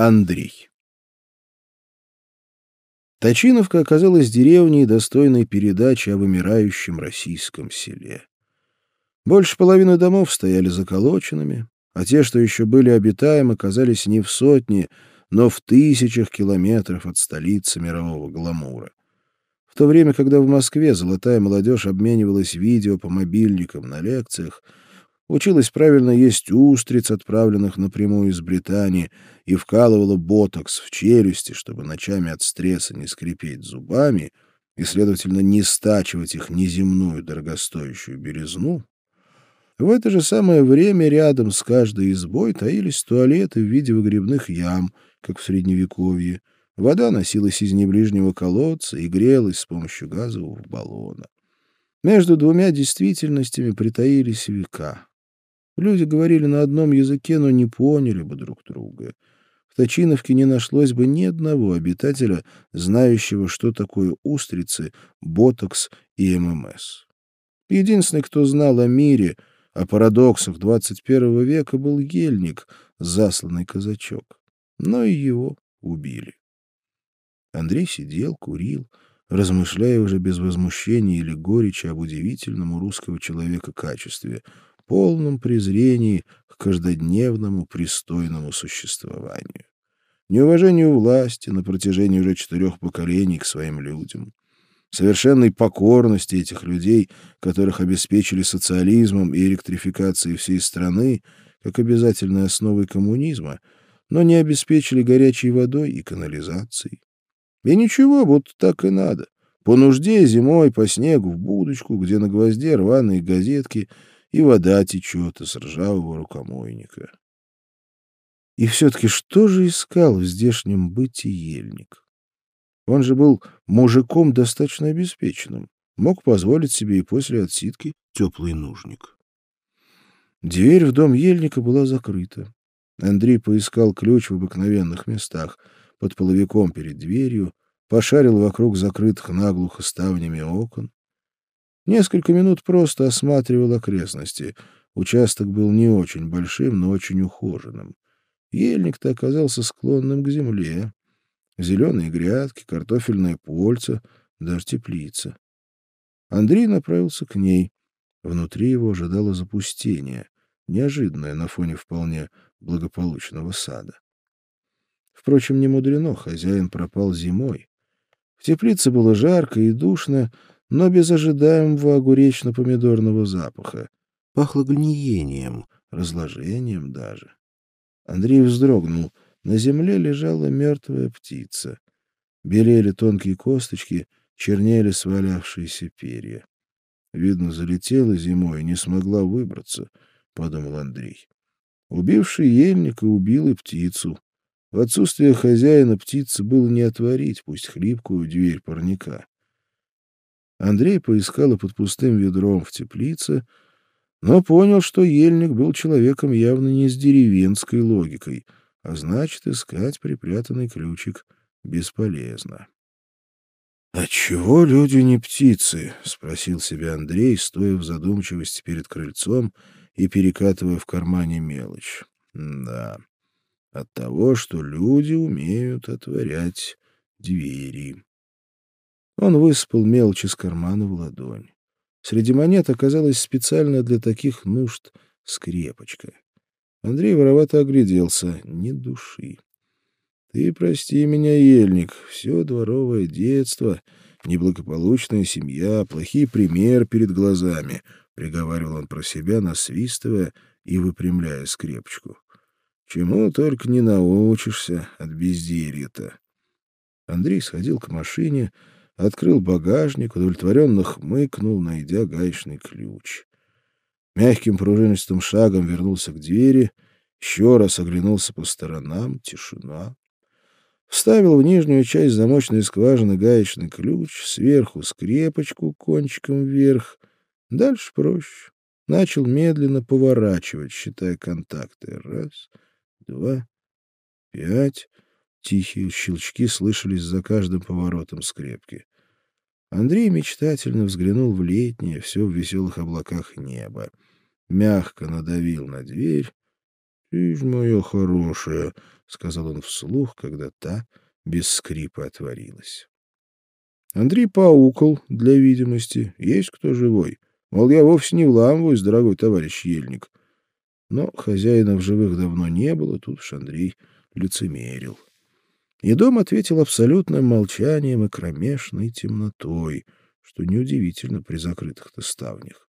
Андрей. Точиновка оказалась деревней, достойной передачи о вымирающем российском селе. Больше половины домов стояли заколоченными, а те, что еще были обитаемы, оказались не в сотне, но в тысячах километров от столицы мирового гламура. В то время, когда в Москве золотая молодежь обменивалась видео по мобильникам на лекциях, училась правильно есть устриц, отправленных напрямую из Британии, и вкалывала ботокс в челюсти, чтобы ночами от стресса не скрипеть зубами и, следовательно, не стачивать их неземную дорогостоящую березну, в это же самое время рядом с каждой избой таились туалеты в виде выгребных ям, как в Средневековье. Вода носилась из неближнего колодца и грелась с помощью газового баллона. Между двумя действительностями притаились века. Люди говорили на одном языке, но не поняли бы друг друга. В Точиновке не нашлось бы ни одного обитателя, знающего, что такое устрицы, ботокс и ММС. Единственный, кто знал о мире, о парадоксах 21 века, был ельник, засланный казачок. Но и его убили. Андрей сидел, курил, размышляя уже без возмущения или горечи об удивительном у русского человека качестве — полном презрении к каждодневному пристойному существованию. Неуважению власти на протяжении уже четырех поколений к своим людям. Совершенной покорности этих людей, которых обеспечили социализмом и электрификацией всей страны, как обязательной основой коммунизма, но не обеспечили горячей водой и канализацией. И ничего, будто так и надо. По нужде зимой, по снегу, в будочку, где на гвозде рваные газетки — и вода течет из ржавого рукомойника. И все-таки что же искал в здешнем быте ельник? Он же был мужиком достаточно обеспеченным, мог позволить себе и после отсидки теплый нужник. Дверь в дом ельника была закрыта. Андрей поискал ключ в обыкновенных местах, под половиком перед дверью, пошарил вокруг закрытых наглухо ставнями окон, Несколько минут просто осматривал окрестности. Участок был не очень большим, но очень ухоженным. Ельник-то оказался склонным к земле. Зеленые грядки, картофельное польца, даже теплица. Андрей направился к ней. Внутри его ожидало запустение, неожиданное на фоне вполне благополучного сада. Впрочем, не мудрено, хозяин пропал зимой. В теплице было жарко и душно, но без ожидаемого огуречно-помидорного запаха. Пахло гниением, разложением даже. Андрей вздрогнул. На земле лежала мертвая птица. Белели тонкие косточки, чернели свалявшиеся перья. Видно, залетела зимой и не смогла выбраться, — подумал Андрей. Убивший ельника убил и птицу. В отсутствие хозяина птицы было не отворить, пусть хлипкую дверь парника. Андрей поискал и под пустым ведром в теплице, но понял, что ельник был человеком явно не с деревенской логикой, а значит, искать припрятанный ключик бесполезно. — А чего люди не птицы? — спросил себя Андрей, стоя в задумчивости перед крыльцом и перекатывая в кармане мелочь. — Да, от того, что люди умеют отворять двери. Он высыпал мелочь из кармана в ладонь. Среди монет оказалась специально для таких нужд скрепочка. Андрей воровато огляделся. Ни души. Ты прости меня, ельник, все дворовое детство, неблагополучная семья, плохий пример перед глазами, — приговаривал он про себя, насвистывая и выпрямляя скрепочку. Чему только не научишься от безделья-то. Андрей сходил к машине, — открыл багажник, удовлетворенно хмыкнул, найдя гаечный ключ. Мягким пружинистым шагом вернулся к двери, еще раз оглянулся по сторонам, тишина. Вставил в нижнюю часть замочной скважины гаечный ключ, сверху скрепочку кончиком вверх. Дальше проще. Начал медленно поворачивать, считая контакты. Раз, два, пять. Тихие щелчки слышались за каждым поворотом скрепки. Андрей мечтательно взглянул в летнее, все в веселых облаках небо. Мягко надавил на дверь. — ж моя хорошая, — сказал он вслух, когда та без скрипа отворилась. Андрей поукал для видимости. Есть кто живой? Мол, я вовсе не вламываюсь, дорогой товарищ Ельник. Но хозяина в живых давно не было, тут уж Андрей лицемерил. И дом ответил абсолютным молчанием и кромешной темнотой, что неудивительно при закрытых-то ставнях.